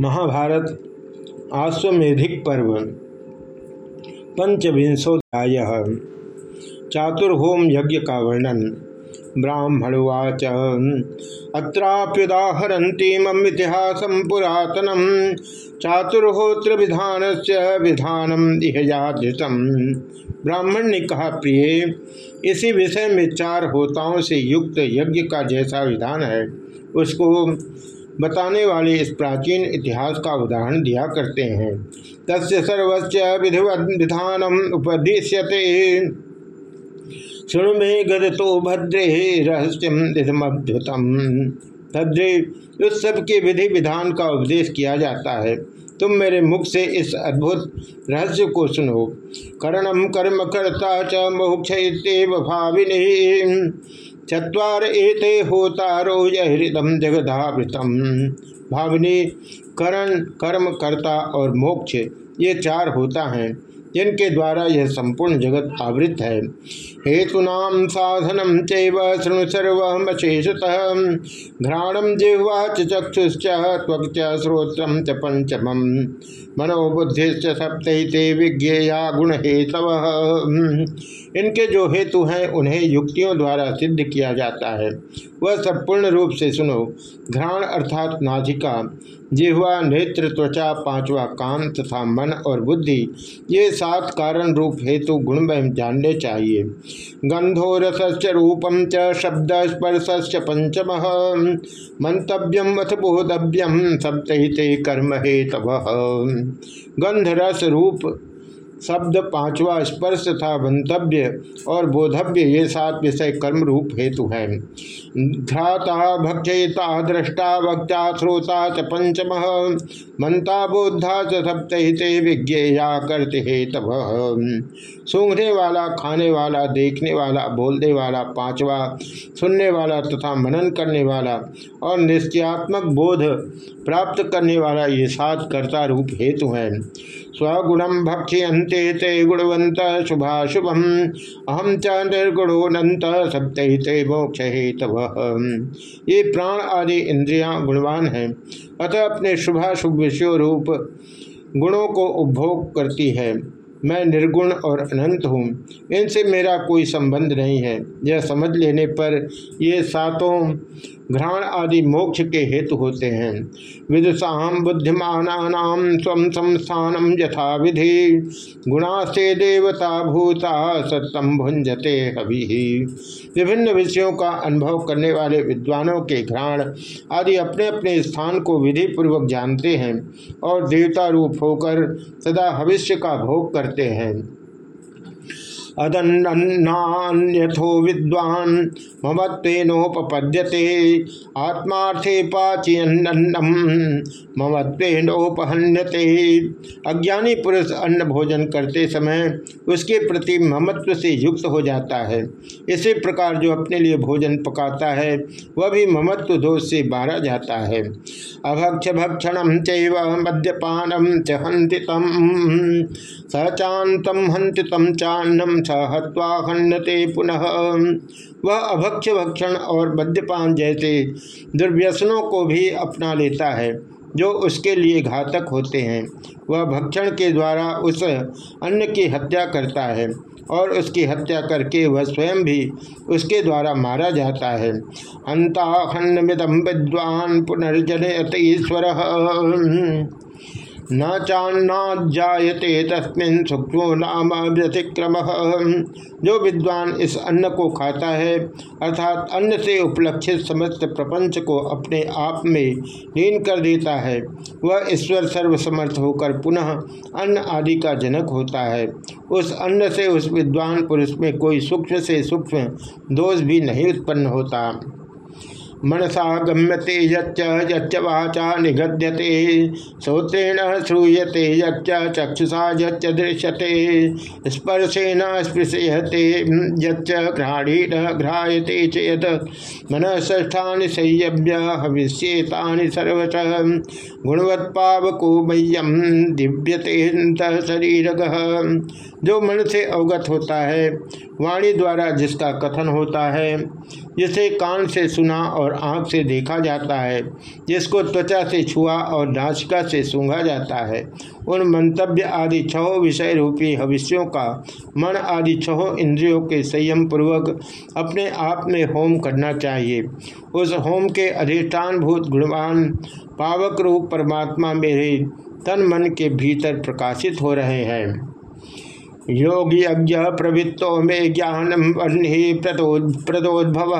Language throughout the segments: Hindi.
महाभारत आश्वेधिक पर्व पंचविंशोध्याय चातुर्होम यज्ञ का वर्णन ब्राह्मणवाच अत्राप्युदाहरतीमितिहास पुरातन चातुर्होत्र विधान से विधानम ब्राह्मण ने कहा, प्रिय, इसी विषय में चार होताओं से युक्त यज्ञ का जैसा विधान है, उसको बताने वाले इस प्राचीन इतिहास का उदाहरण दिया करते हैं। तस्य सर्वस्व विधिवत विधानम उपदिश्यते। शुणु में गद तो भद्रे रहस्यम भद्रे उस सब के विधि विधान का उपदेश किया जाता है। तुम मेरे मुख से इस अद्भुत रहस्य को सुनो। करणम कर्म करता च मोक्ष भाविनी चतर एते होतारो हृदम जगदावृतम। भावनी, करण, कर्म, कर्ता और मोक्ष, ये चार होता हैं। जिनके द्वारा यह संपूर्ण जगत आवृत है। हेतुनाम साधनम चैव शृणु सर्वशेषतः घ्राणम जिह्वा चक्षुश्च त्वक् श्रोत्रम च पंचम मनोबुद्धिश्च सप्तते विज्ञेया गुण हेतव इनके जो हेतु हैं, उन्हें युक्तियों द्वारा सिद्ध किया जाता है। वह सब पूर्ण रूप से सुनो। घ्राण अर्थात नाधिका जिह्वा, नेत्र, त्वचा, पांचवा कान तथा मन और बुद्धि, ये सात कारण रूप हेतु गुण में जानने चाहिए। गंधो रसस्य रूपम च शब्द स्पर्श पंचम मंतव्यम अथ बोधव्यम सप्तहित कर्म हेतव। गंध रस रूप शब्द पांचवा स्पर्श तथा मंतव्य और बोधव्य, ये सात विषय कर्म रूप हेतु हैं। ध्राता भक्षयता दृष्टा वक्ता, श्रोता च पंचम, मंता बोधा च सप्तहिते विज्ञेया करते हेतव सूंघने वाला, खाने वाला, देखने वाला, बोलने वाला पांचवा, सुनने वाला तथा मनन करने वाला और निश्चयात्मक बोध प्राप्त करने वाला ये सात कर्ता रूप हेतु हैं। स्वगुणम भक्ष्यंते ते गुणवंत शुभाशुभम। अहम च निर्गुणोनंत सप्तहिते मोक्ष हेतव ये प्राण आदि इंद्रियाँ गुणवान हैं, अतः अपने शुभाशुभ विषय रूप गुणों को उपभोग करती है। मैं निर्गुण और अनंत हूँ। इनसे मेरा कोई संबंध नहीं है। यह समझ लेने पर ये सातों घ्राण आदि मोक्ष के हेतु होते हैं। विदुषाम बुद्धिमान स्व संस्थान यथा विधि गुणा से देवता भूता सत्यम भुंजते हवि। विभिन्न विषयों का अनुभव करने वाले विद्वानों के घ्राण आदि अपने अपने स्थान को विधि पूर्वक जानते हैं और देवता रूप होकर सदा भविष्य का भोग करते हैं। अदन्नान्यथो विद्वान ममत्वेनोपपद्यते। आत्मार्थे पाचियन्नम ममत्वेनोपहन्यते। अज्ञानी पुरुष अन्न भोजन करते समय उसके प्रति ममत्व से युक्त हो जाता है। इसी प्रकार जो अपने लिए भोजन पकाता है, वह भी ममत्व दोष से बारा जाता है। अभक्ष भक्षण चैव मद्यपानम सचातम हंतितम चान्नम स हत्वा खंडते पुनः। वह अभक्ष भक्षण और मद्यपान जैसे दुर्व्यसनों को भी अपना लेता है, जो उसके लिए घातक होते हैं। वह भक्षण के द्वारा उस अन्न की हत्या करता है और उसकी हत्या करके वह स्वयं भी उसके द्वारा मारा जाता है। हंता खंड मिदम विद्वान पुनर्जन ईश्वर। न चान्नाजायते तस्मिन सूक्ष्मो नाम व्यतिक्रम। जो विद्वान इस अन्न को खाता है, अर्थात अन्न से उपलक्षित समस्त प्रपंच को अपने आप में लीन कर देता है, वह ईश्वर सर्वसमर्थ होकर पुनः अन्न आदि का जनक होता है। उस अन्न से उस विद्वान पुरुष में कोई सूक्ष्म से सूक्ष्म दोष भी नहीं उत्पन्न होता। मनसा गम्यते यच्च वाचा निगद्यते। श्रोत्रेण श्रूयते, यच्च चक्षुषा यच्च दृश्यते। स्पर्शेन स्पृशयते, यच्च घ्राणेन घ्रायते चेत। मनः ष्ठानि संयम्य हविष्येतानि सर्वश। गुणवत्पावको मह्यम दिव्यते शरीर जो मन से अवगत होता है, वाणी द्वारा जिसका कथन होता है जिसे कान से सुना और आँख से देखा जाता है, जिसको त्वचा से छुआ और नाचिका से सूंघा जाता है। उन मंतव्य आदि छहों विषय रूपी भविष्यों का मन आदि छहों इंद्रियों के संयम पूर्वक अपने आप में होम करना चाहिए। उस होम के अधिष्ठान भूत गुणवान, पावक रूप परमात्मा मेरे तन मन के भीतर प्रकाशित हो रहे हैं। योगी यज्ञ प्रवृत्तो मे ज्ञानम वह्नि प्रदोद्भव।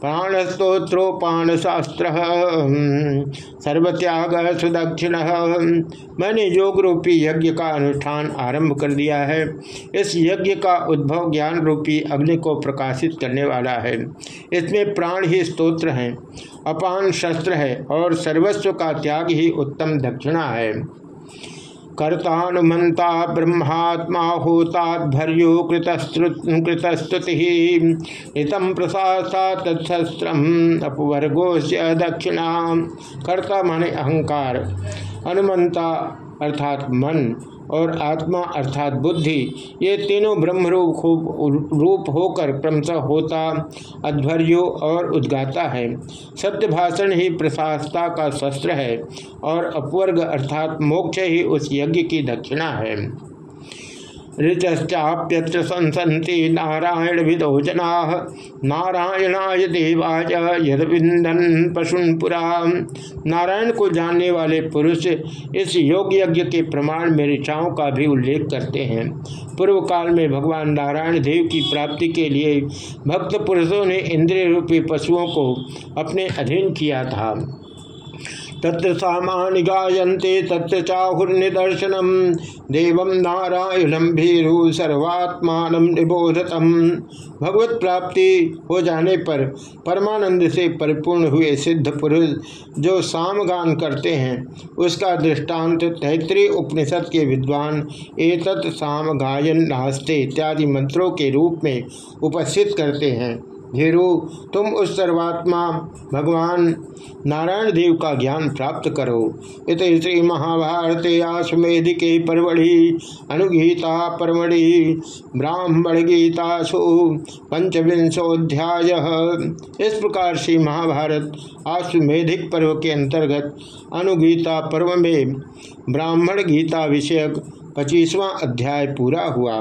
प्राणस्तोत्रोपाण शास्त्र सर्वत्याग सुदक्षिण मैंने योग रूपी यज्ञ का अनुष्ठान आरंभ कर दिया है। इस यज्ञ का उद्भव ज्ञान रूपी अग्नि को प्रकाशित करने वाला है। इसमें प्राण ही स्तोत्र हैं, अपान शस्त्र है और सर्वस्व का त्याग ही उत्तम दक्षिणा है। कर्तानुमंता ब्रह्मात्मा होताभर्यो कृतस्तुति हितम प्रशासा तत्सस्त्रम अपवर्गो से दक्षिणा कर्ता माने अहंकार। अनुमंता अर्थात मन। और आत्मा अर्थात बुद्धि, ये तीनों ब्रह्मरूप खूब रूप होकर क्रमशः होता, अध्वर्यो और उद्गाता है। सत्य भाषण ही प्रशासता का शस्त्र है और अपवर्ग अर्थात मोक्ष ही उस यज्ञ की दक्षिणा है। ऋचाप्यत्र संसन्ति नारायण विदो जना। नारायणाय देवाय यदविंदन पशुन पुरा नारायण को जानने वाले पुरुष इस योग यज्ञ के प्रमाण में ऋचाओं का भी उल्लेख करते हैं। पूर्व काल में भगवान नारायण देव की प्राप्ति के लिए भक्त पुरुषों ने इंद्रिय रूपी पशुओं को अपने अधीन किया था। तत्र सामानि गायन्ते तत्र चाहुर्निदर्शनम देव नारायणम भीरु सर्वात्मान निबोधतम। भगवत प्राप्ति हो जाने पर परमानंद से परिपूर्ण हुए सिद्ध पुरुष जो सामगान करते हैं, उसका दृष्टांत तैतृय उपनिषद के विद्वान एतत् साम गायन नास्ते इत्यादि मंत्रों के रूप में उपस्थित करते हैं। धीरु तुम उस सर्वात्मा, भगवान नारायण देव का ज्ञान प्राप्त करो। इत श्री महाभारत आश्वेदिके परवढ़ि अनुगीता परमढ़ि ब्राह्मण गीतासु पंचविंशोध्याय इस प्रकार श्री महाभारत आश्वेधिक पर्व के अंतर्गत अनुगीता पर्व में ब्राह्मण गीता विषयक पच्चीसवां अध्याय पूरा हुआ।